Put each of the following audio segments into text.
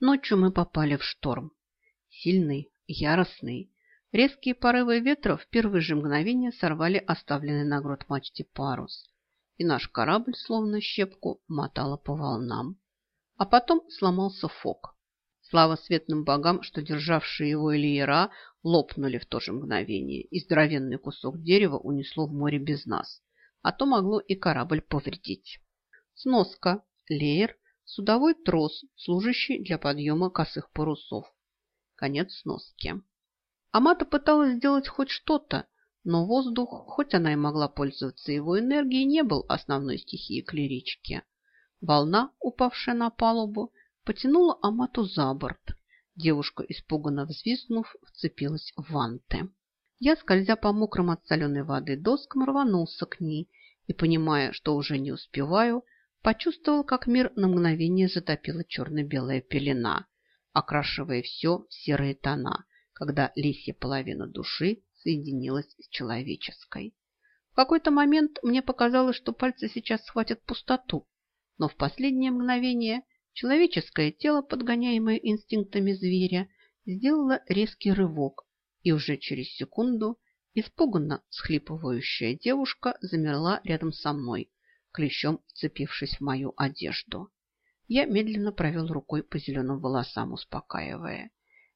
Ночью мы попали в шторм. Сильный, яростный. Резкие порывы ветра в первые же мгновения сорвали оставленный на грот мачте парус, и наш корабль, словно щепку, мотало по волнам. А потом сломался фок. Слава светным богам, что державшие его Ильера лопнули в то же мгновение, и здоровенный кусок дерева унесло в море без нас, а то могло и корабль повредить. Сноска. Леер Судовой трос, служащий для подъема косых парусов. Конец сноски. Амата пыталась сделать хоть что-то, но воздух, хоть она и могла пользоваться его энергией, не был основной стихией клерички. Волна, упавшая на палубу, потянула Амату за борт. Девушка, испуганно взвизгнув, вцепилась в ванты. Я, скользя по мокрым от соленой воды доскам, рванулся к ней и, понимая, что уже не успеваю, почувствовал, как мир на мгновение затопила черно-белая пелена, окрашивая все в серые тона, когда лисья половина души соединилась с человеческой. В какой-то момент мне показалось, что пальцы сейчас схватят пустоту, но в последнее мгновение человеческое тело, подгоняемое инстинктами зверя, сделало резкий рывок, и уже через секунду испуганно схлипывающая девушка замерла рядом со мной, клещом вцепившись в мою одежду. Я медленно провел рукой по зеленым волосам, успокаивая.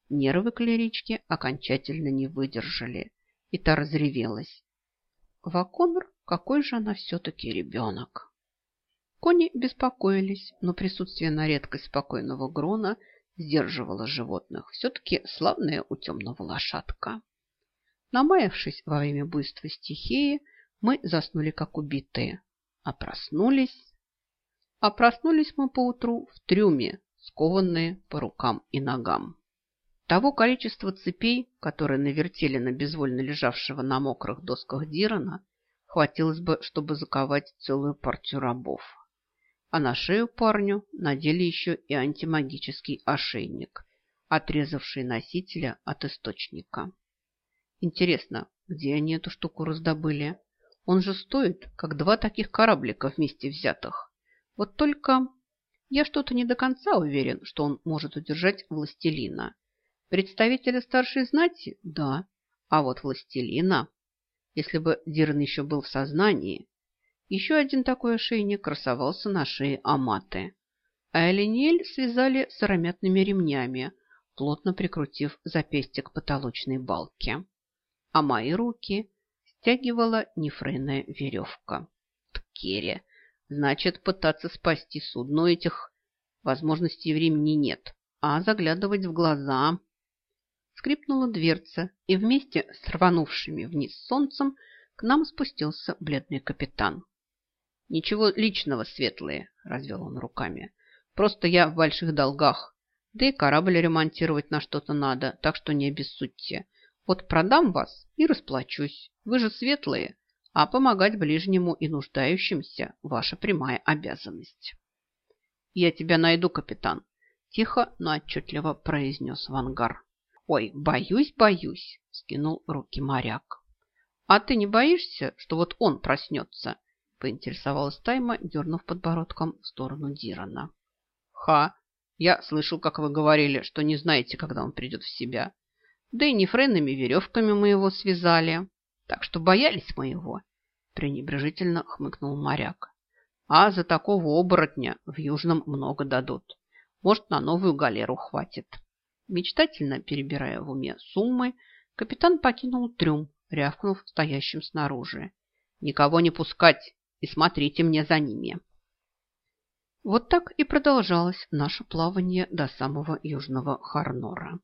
Нервы клерички окончательно не выдержали, и та разревелась. Ваконр, какой же она все-таки ребенок! Кони беспокоились, но присутствие на редкость спокойного грона сдерживало животных. Все-таки славная у темного лошадка. Намаявшись во время буйства стихии, мы заснули как убитые, а проснулись... А проснулись мы поутру в трюме, скованные по рукам и ногам. Того количества цепей, которые навертели на безвольно лежавшего на мокрых досках Дирана, хватилось бы, чтобы заковать целую партию рабов. А на шею парню надели еще и антимагический ошейник, отрезавший носителя от источника. Интересно, где они эту штуку раздобыли? Он же стоит, как два таких кораблика вместе взятых. Вот только я что-то не до конца уверен, что он может удержать властелина. Представителя старшей знати? Да. А вот властелина... Если бы Диран еще был в сознании, еще один такой ошейник красовался на шее Аматы. А Элинель связали сыромятными ремнями, плотно прикрутив запястье к потолочной балке. А мои руки стягивала нефрейная веревка. Ткере. Значит, пытаться спасти судно этих возможностей времени нет. А заглядывать в глаза... Скрипнула дверца, и вместе с рванувшими вниз солнцем к нам спустился бледный капитан. «Ничего личного, светлые», – развел он руками. «Просто я в больших долгах. Да и корабль ремонтировать на что-то надо, так что не обессудьте. Вот продам вас и расплачусь. Вы же светлые, а помогать ближнему и нуждающимся – ваша прямая обязанность. Я тебя найду, капитан, тихо, но отчетливо произнес Вангар. Ой, боюсь, боюсь, скинул руки моряк. А ты не боишься, что вот он проснется? Поинтересовалась Тайма, дернув подбородком в сторону Дирана. Ха, я слышал, как вы говорили, что не знаете, когда он придет в себя. Да и нефренными веревками мы его связали. Так что боялись мы его, пренебрежительно хмыкнул моряк. А за такого оборотня в Южном много дадут. Может, на новую галеру хватит. Мечтательно перебирая в уме суммы, капитан покинул трюм, рявкнув стоящим снаружи. «Никого не пускать и смотрите мне за ними!» Вот так и продолжалось наше плавание до самого Южного Харнора.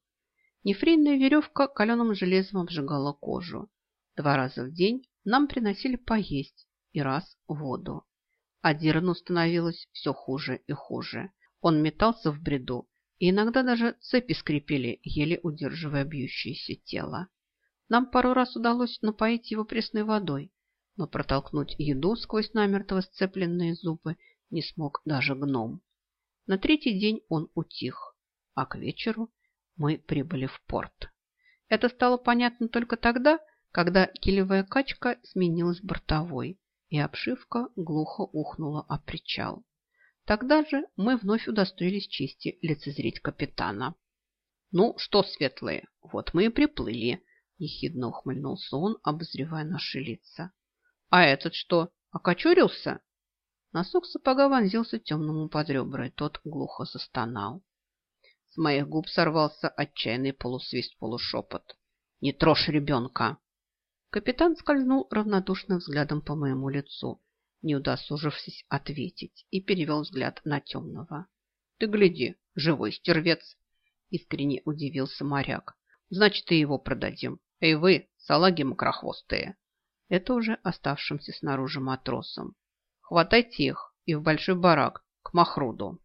Нефрейная веревка каленым железом обжигала кожу. Два раза в день нам приносили поесть и раз воду. А Дирану становилось все хуже и хуже. Он метался в бреду, и иногда даже цепи скрипели, еле удерживая бьющееся тело. Нам пару раз удалось напоить его пресной водой, но протолкнуть еду сквозь намертво сцепленные зубы не смог даже гном. На третий день он утих, а к вечеру мы прибыли в порт. Это стало понятно только тогда, когда килевая качка сменилась бортовой, и обшивка глухо ухнула о причал. Тогда же мы вновь удостоились чести лицезреть капитана. «Ну что, светлые, вот мы и приплыли», – ехидно ухмыльнулся он, обозревая наши лица. «А этот что, окочурился?» Носок сапога вонзился темному под ребра, и тот глухо застонал. С моих губ сорвался отчаянный полусвист-полушепот. «Не трожь ребенка!» Капитан скользнул равнодушным взглядом по моему лицу, не удосужившись ответить, и перевел взгляд на темного. «Ты гляди, живой стервец!» Искренне удивился моряк. «Значит, и его продадим. Эй вы, салаги мокрохвостые!» Это уже оставшимся снаружи матросам. «Хватайте их и в большой барак, к Махруду!»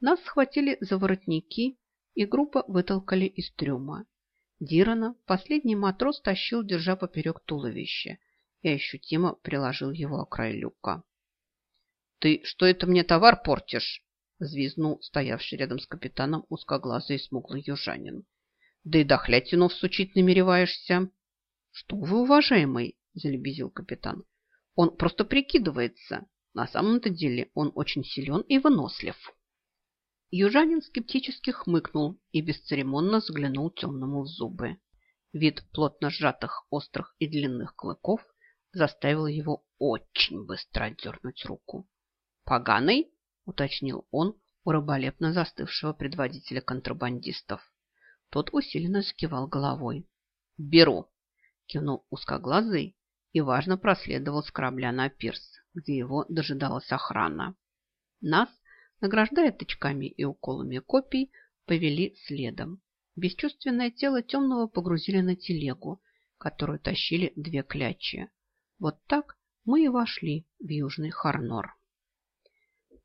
Нас схватили за воротники и группа вытолкали из трюма. Дирана последний матрос тащил, держа поперек туловища, и ощутимо приложил его о край люка. «Ты что это мне товар портишь?» взвизнул стоявший рядом с капитаном узкоглазый и смуглый южанин. «Да и дохлятину всучить намереваешься!» «Что вы, уважаемый!» – залебезил капитан. «Он просто прикидывается. На самом-то деле он очень силен и вынослив». Южанин скептически хмыкнул и бесцеремонно взглянул темному в зубы. Вид плотно сжатых, острых и длинных клыков заставил его очень быстро отдернуть руку. «Поганый?» – уточнил он у раболепно застывшего предводителя контрабандистов. Тот усиленно закивал головой. «Беру!» – кивнул узкоглазый и важно проследовал с корабля на пирс, где его дожидалась охрана. Нас награждая тычками и уколами копий, повели следом. Бесчувственное тело темного погрузили на телегу, которую тащили две клячи. Вот так мы и вошли в Южный Харнор.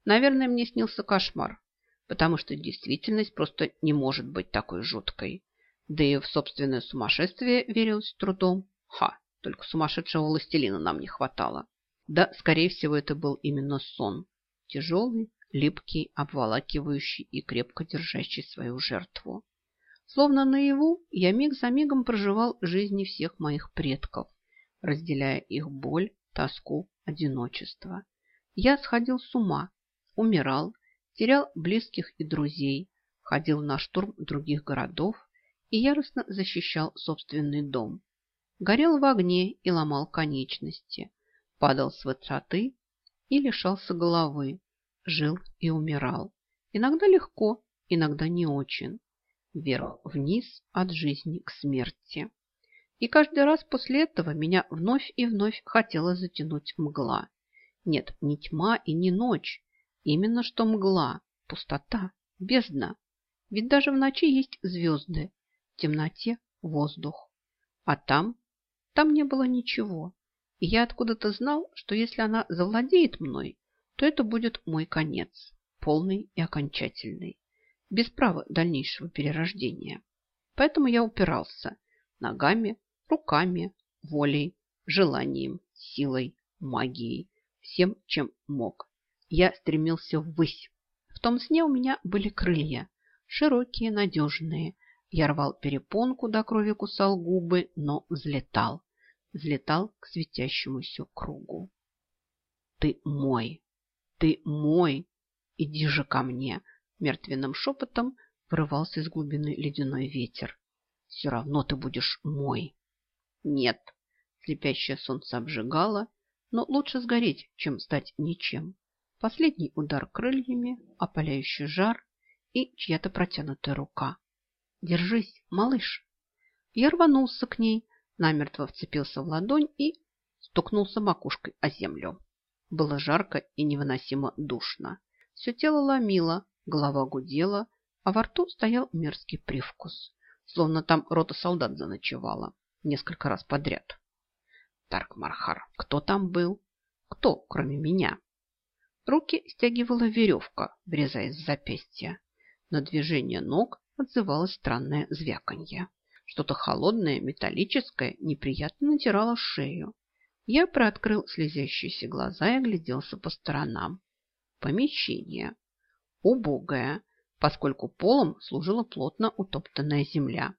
Наверное, мне снился кошмар, потому что действительность просто не может быть такой жуткой. Да и в собственное сумасшествие верилось трудом. Ха, только сумасшедшего властелина нам не хватало. Да, скорее всего, это был именно сон. Тяжелый, липкий, обволакивающий и крепко держащий свою жертву. Словно наяву я миг за мигом проживал жизни всех моих предков, разделяя их боль, тоску, одиночество. Я сходил с ума, умирал, терял близких и друзей, ходил на штурм других городов и яростно защищал собственный дом. Горел в огне и ломал конечности, падал с высоты и лишался головы, жил и умирал. Иногда легко, иногда не очень. Вверх-вниз от жизни к смерти. И каждый раз после этого меня вновь и вновь хотела затянуть мгла. Нет, не тьма и не ночь. Именно что мгла, пустота, бездна. Ведь даже в ночи есть звезды, в темноте воздух. А там, там не было ничего. И я откуда-то знал, что если она завладеет мной, то это будет мой конец, полный и окончательный, без права дальнейшего перерождения. Поэтому я упирался ногами, руками, волей, желанием, силой, магией, всем, чем мог. Я стремился ввысь. В том сне у меня были крылья, широкие, надежные. Я рвал перепонку, до крови кусал губы, но взлетал. Взлетал к светящемуся кругу. Ты мой, ты мой! Иди же ко мне!» Мертвенным шепотом вырывался из глубины ледяной ветер. «Все равно ты будешь мой!» «Нет!» Слепящее солнце обжигало, но лучше сгореть, чем стать ничем. Последний удар крыльями, опаляющий жар и чья-то протянутая рука. «Держись, малыш!» Я рванулся к ней, намертво вцепился в ладонь и стукнулся макушкой о землю. Было жарко и невыносимо душно. Все тело ломило, голова гудела, а во рту стоял мерзкий привкус. Словно там рота солдат заночевала несколько раз подряд. Тарк-Мархар, кто там был? Кто, кроме меня? Руки стягивала веревка, врезаясь в запястье. На движение ног отзывалось странное звяканье. Что-то холодное, металлическое, неприятно натирало шею. Я приоткрыл слезящиеся глаза и огляделся по сторонам. Помещение. Убогое, поскольку полом служила плотно утоптанная земля,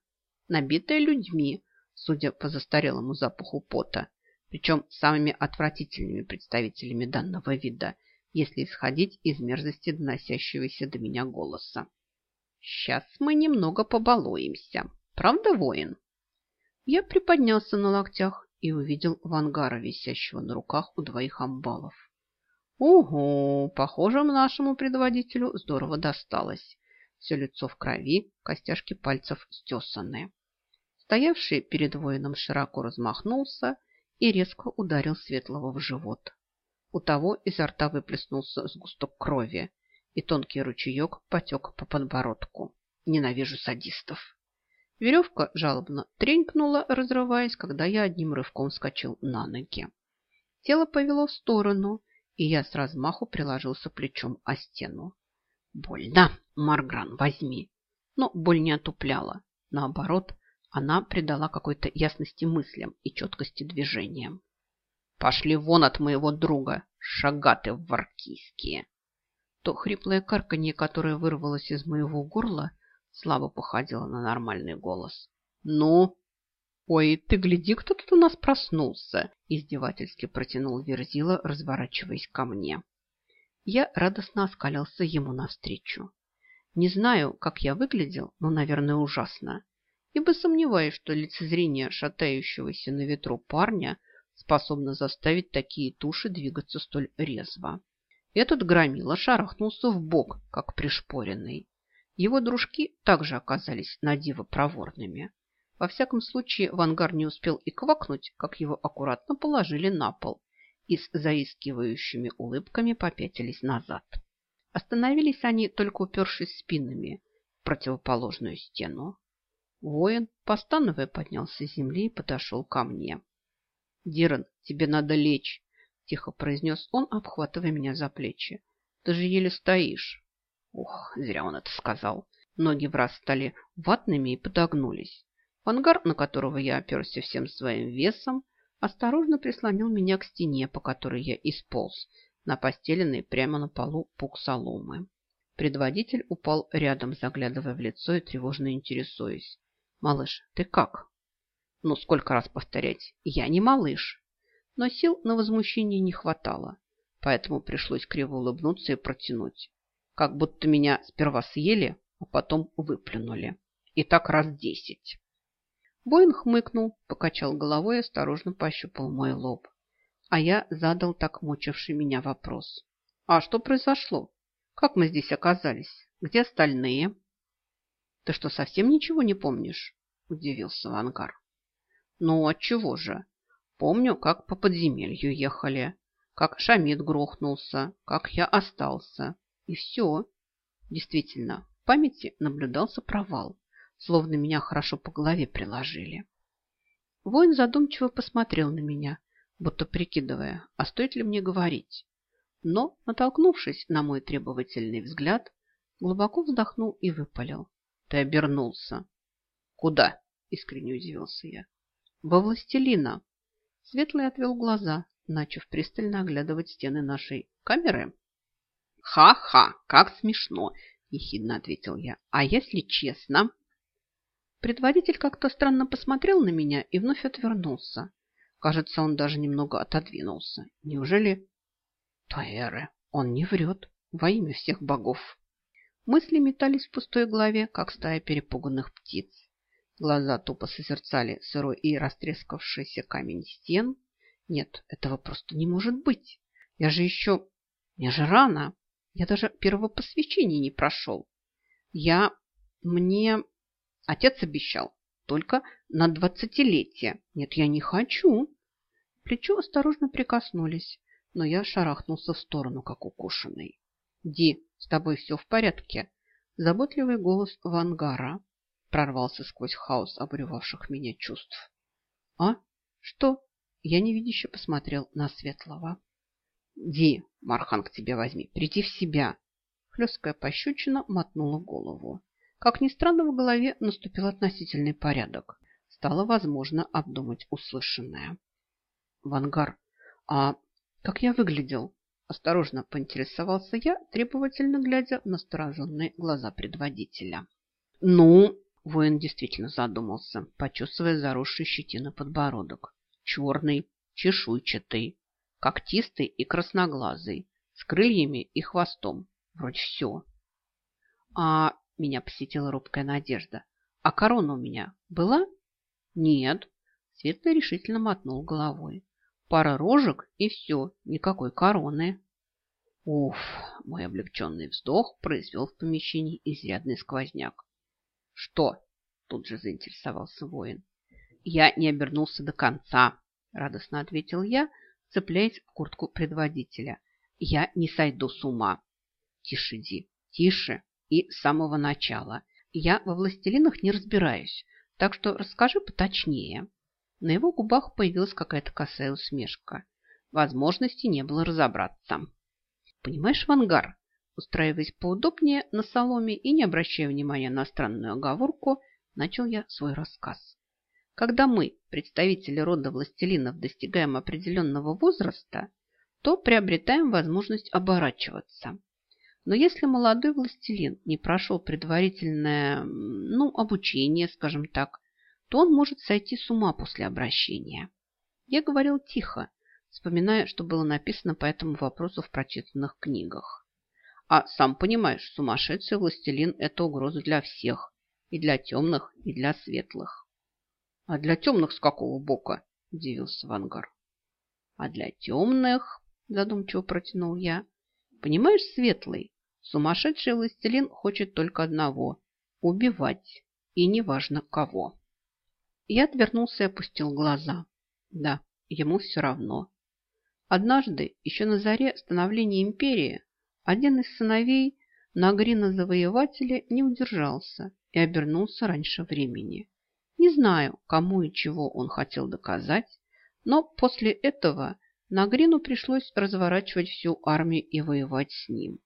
набитая людьми, судя по застарелому запаху пота, причем самыми отвратительными представителями данного вида, если исходить из мерзости доносящегося до меня голоса. «Сейчас мы немного побалуемся. Правда, воин?» Я приподнялся на локтях и увидел Вангара, висящего на руках у двоих амбалов. Угу, похоже, нашему предводителю здорово досталось. Все лицо в крови, костяшки пальцев стесанные. Стоявший перед воином широко размахнулся и резко ударил Светлого в живот. У того изо рта выплеснулся сгусток крови, и тонкий ручеек потек по подбородку. Ненавижу садистов. Веревка жалобно тренькнула, разрываясь, когда я одним рывком вскочил на ноги. Тело повело в сторону, и я с размаху приложился плечом о стену. Больно, Маргран, возьми. Но боль не отупляла. Наоборот, она придала какой-то ясности мыслям и четкости движениям. Пошли вон от моего друга, шагаты варкийские. То хриплое карканье, которое вырвалось из моего горла, слабо походило на нормальный голос. Ну, «Ой, ты гляди, кто тут у нас проснулся!» Издевательски протянул Верзила, разворачиваясь ко мне. Я радостно оскалился ему навстречу. Не знаю, как я выглядел, но, наверное, ужасно. Ибо сомневаюсь, что лицезрение шатающегося на ветру парня способно заставить такие туши двигаться столь резво. Этот громила шарахнулся в бок, как пришпоренный. Его дружки также оказались надиво проворными. Во всяком случае, Вангар не успел и квакнуть, как его аккуратно положили на пол и с заискивающими улыбками попятились назад. Остановились они, только упершись спинами в противоположную стену. Воин, постановая, поднялся с земли и подошел ко мне. «Диран, тебе надо лечь», – тихо произнес он, обхватывая меня за плечи. «Ты же еле стоишь». Ух, зря он это сказал. Ноги в раз стали ватными и подогнулись. Ангар, на которого я оперся всем своим весом, осторожно прислонил меня к стене, по которой я исполз, на постеленный прямо на полу пук соломы. Предводитель упал рядом, заглядывая в лицо и тревожно интересуясь. «Малыш, ты как?» «Ну, сколько раз повторять? Я не малыш!» Но сил на возмущение не хватало, поэтому пришлось криво улыбнуться и протянуть. Как будто меня сперва съели, а потом выплюнули. И так раз десять. Воин хмыкнул, покачал головой и осторожно пощупал мой лоб. А я задал так мучивший меня вопрос. «А что произошло? Как мы здесь оказались? Где остальные?» «Ты что, совсем ничего не помнишь?» – удивился Вангар. «Ну, отчего же? Помню, как по подземелью ехали, как Шамид грохнулся, как я остался. И все. Действительно, в памяти наблюдался провал словно меня хорошо по голове приложили. Воин задумчиво посмотрел на меня, будто прикидывая, а стоит ли мне говорить. Но, натолкнувшись на мой требовательный взгляд, глубоко вздохнул и выпалил. Ты обернулся. Куда? Искренне удивился я. Во властелина. Светлый отвел глаза, начав пристально оглядывать стены нашей камеры. Ха-ха, как смешно, ехидно ответил я. А если честно? Предводитель как-то странно посмотрел на меня и вновь отвернулся. Кажется, он даже немного отодвинулся. Неужели... Таэры, он не врет. Во имя всех богов. Мысли метались в пустой голове, как стая перепуганных птиц. Глаза тупо созерцали сырой и растрескавшийся камень стен. Нет, этого просто не может быть. Я же еще... Мне же рано. Я даже первого посвящения не прошел. Я... Мне... Отец обещал. Только на двадцатилетие. Нет, я не хочу. Плечо осторожно прикоснулись, но я шарахнулся в сторону, как укушенный. Ди, с тобой все в порядке? Заботливый голос Вангара прорвался сквозь хаос обуревавших меня чувств. А? Что? Я невидяще посмотрел на Светлого. Ди, Мархан к тебе возьми, приди в себя. Хлесткая пощечина мотнула голову. Как ни странно, в голове наступил относительный порядок. Стало возможно обдумать услышанное. Вангар, а как я выглядел? Осторожно поинтересовался я, требовательно глядя в настороженные глаза предводителя. Ну, воин действительно задумался, почесывая заросший щетину подбородок. Черный, чешуйчатый, когтистый и красноглазый, с крыльями и хвостом. Вроде все. А меня посетила робкая надежда. А корона у меня была? Нет. Светлый решительно мотнул головой. Пара рожек и все, никакой короны. Уф, мой облегченный вздох произвел в помещении изрядный сквозняк. Что? Тут же заинтересовался воин. Я не обернулся до конца, радостно ответил я, цепляясь в куртку предводителя. Я не сойду с ума. Тише, Ди, тише. И с самого начала. Я во властелинах не разбираюсь, так что расскажи поточнее. На его губах появилась какая-то косая усмешка. Возможности не было разобраться. Понимаешь, Вангар, устраиваясь поудобнее на соломе и не обращая внимания на странную оговорку, начал я свой рассказ. Когда мы, представители рода властелинов, достигаем определенного возраста, то приобретаем возможность оборачиваться. Но если молодой властелин не прошел предварительное ну, обучение, скажем так, то он может сойти с ума после обращения. Я говорил тихо, вспоминая, что было написано по этому вопросу в прочитанных книгах. А сам понимаешь, сумасшедший властелин – это угроза для всех, и для темных, и для светлых. – А для темных с какого бока? – удивился Вангар. – А для темных, – задумчиво протянул я. – Понимаешь, Светлый, сумасшедший властелин хочет только одного – убивать, и неважно кого. Я отвернулся и опустил глаза. Да, ему все равно. Однажды, еще на заре становления империи, один из сыновей Нагрина-завоевателя не удержался и обернулся раньше времени. Не знаю, кому и чего он хотел доказать, но после этого Нагрину пришлось разворачивать всю армию и воевать с ним.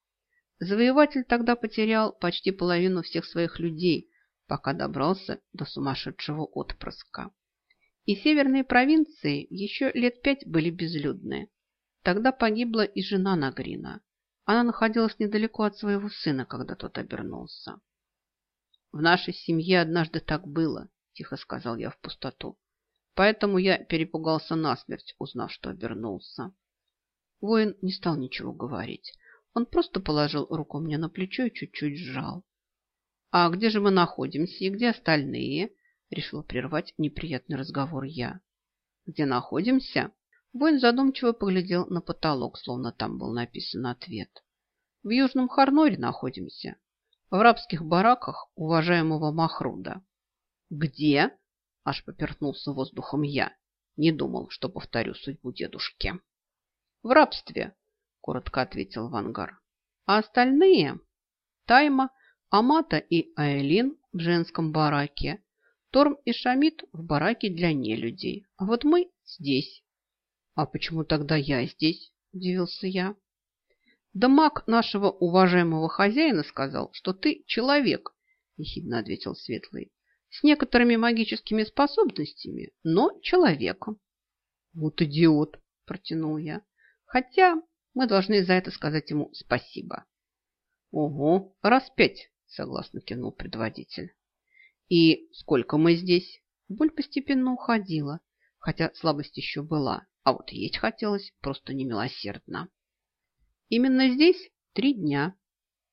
Завоеватель тогда потерял почти половину всех своих людей, пока добрался до сумасшедшего отпрыска. И северные провинции еще лет пять были безлюдны. Тогда погибла и жена Нагрина. Она находилась недалеко от своего сына, когда тот обернулся. В нашей семье однажды так было, – тихо сказал я в пустоту. Поэтому я перепугался насмерть, узнав, что обернулся. Воин не стал ничего говорить. Он просто положил руку мне на плечо и чуть-чуть сжал. «А где же мы находимся и где остальные?» Решила прервать неприятный разговор я. «Где находимся?» Воин задумчиво поглядел на потолок, словно там был написан ответ. «В Южном Харноре находимся, в рабских бараках уважаемого Махруда. «Где?» – аж поперхнулся воздухом я. Не думал, что повторю судьбу дедушки. «В рабстве», – коротко ответил Вангар. «А остальные?» Тайма, Амата и Аэлин в женском бараке, Торм и Шамид в бараке для нелюдей. А вот мы здесь. «А почему тогда я здесь?» – удивился я. «Да маг нашего уважаемого хозяина сказал, что ты человек», – ехидно ответил Светлый с некоторыми магическими способностями, но человеком. Вот идиот, протянул я. Хотя мы должны за это сказать ему спасибо. Ого, раз пять, согласно кивнул предводитель. И сколько мы здесь? Боль постепенно уходила, хотя слабость еще была, а вот есть хотелось просто немилосердно. Именно здесь три дня,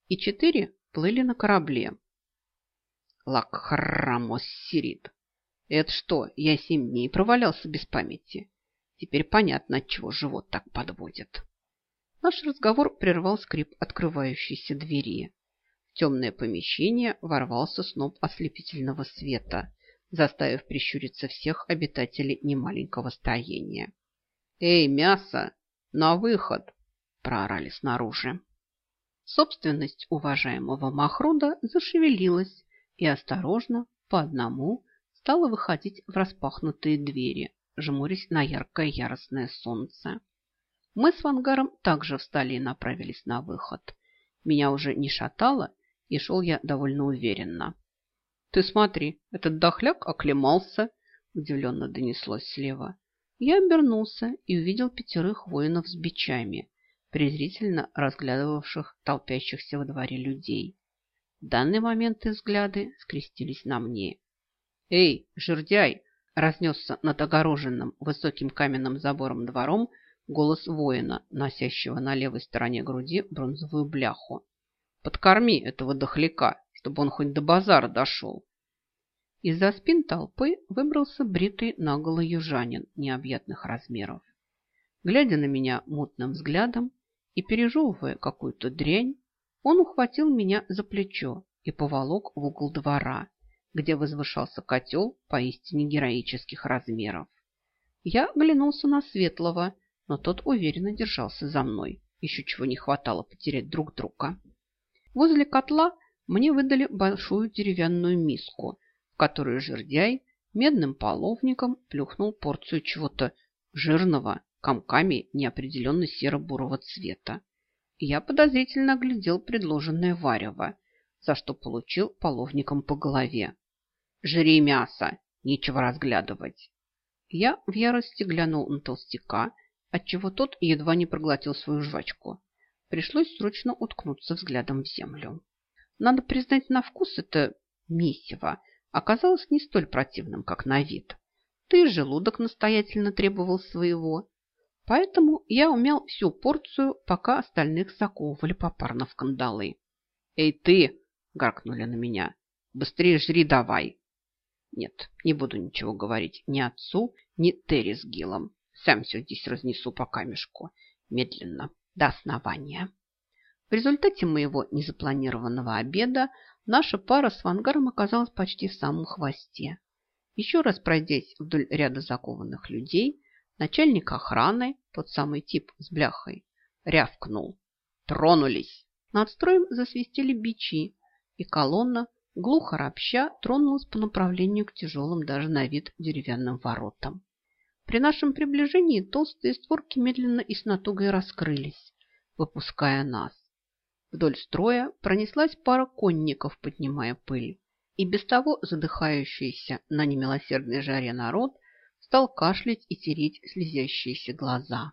и четыре плыли на корабле, Лакхрамоссирит. Это что, я семь дней провалялся без памяти? Теперь понятно, от чего живот так подводит. Наш разговор прервал скрип открывающейся двери. В темное помещение ворвался сноп ослепительного света, заставив прищуриться всех обитателей немаленького строения. «Эй, мясо! На выход!» – проорали снаружи. Собственность уважаемого Махруда зашевелилась, и осторожно, по одному, стала выходить в распахнутые двери, жмурясь на яркое яростное солнце. Мы с Вангаром также встали и направились на выход. Меня уже не шатало, и шел я довольно уверенно. «Ты смотри, этот дохляк оклемался!» – удивленно донеслось слева. Я обернулся и увидел пятерых воинов с бичами, презрительно разглядывавших толпящихся во дворе людей. В данный момент их взгляды скрестились на мне. «Эй, жердяй!» – разнесся над огороженным высоким каменным забором двором голос воина, носящего на левой стороне груди бронзовую бляху. «Подкорми этого дохляка, чтобы он хоть до базара дошел!» Из-за спин толпы выбрался бритый наголо южанин необъятных размеров. Глядя на меня мутным взглядом и пережевывая какую-то дрянь, он ухватил меня за плечо и поволок в угол двора, где возвышался котел поистине героических размеров. Я оглянулся на Светлого, но тот уверенно держался за мной. Еще чего не хватало потерять друг друга. Возле котла мне выдали большую деревянную миску, в которую жердяй медным половником плюхнул порцию чего-то жирного, комками неопределенно серо-бурого цвета. Я подозрительно оглядел предложенное варево, за что получил половником по голове. «Жри мясо! Нечего разглядывать!» Я в ярости глянул на толстяка, отчего тот едва не проглотил свою жвачку. Пришлось срочно уткнуться взглядом в землю. Надо признать, на вкус это месиво оказалось не столь противным, как на вид. Ты желудок настоятельно требовал своего. Поэтому я умел всю порцию, пока остальных заковывали попарно в кандалы. «Эй, ты!» – гаркнули на меня. «Быстрее жри давай!» Нет, не буду ничего говорить ни отцу, ни Терри с Гиллом. Сам все здесь разнесу по камешку. Медленно, до основания. В результате моего незапланированного обеда наша пара с Вангаром оказалась почти в самом хвосте. Еще раз пройдясь вдоль ряда закованных людей, начальник охраны, тот самый тип с бляхой, рявкнул. Тронулись! Над строем засвистели бичи, и колонна глухо ропща тронулась по направлению к тяжелым даже на вид деревянным воротам. При нашем приближении толстые створки медленно и с натугой раскрылись, выпуская нас. Вдоль строя пронеслась пара конников, поднимая пыль, и без того задыхающийся на немилосердной жаре народ стал кашлять и тереть слезящиеся глаза.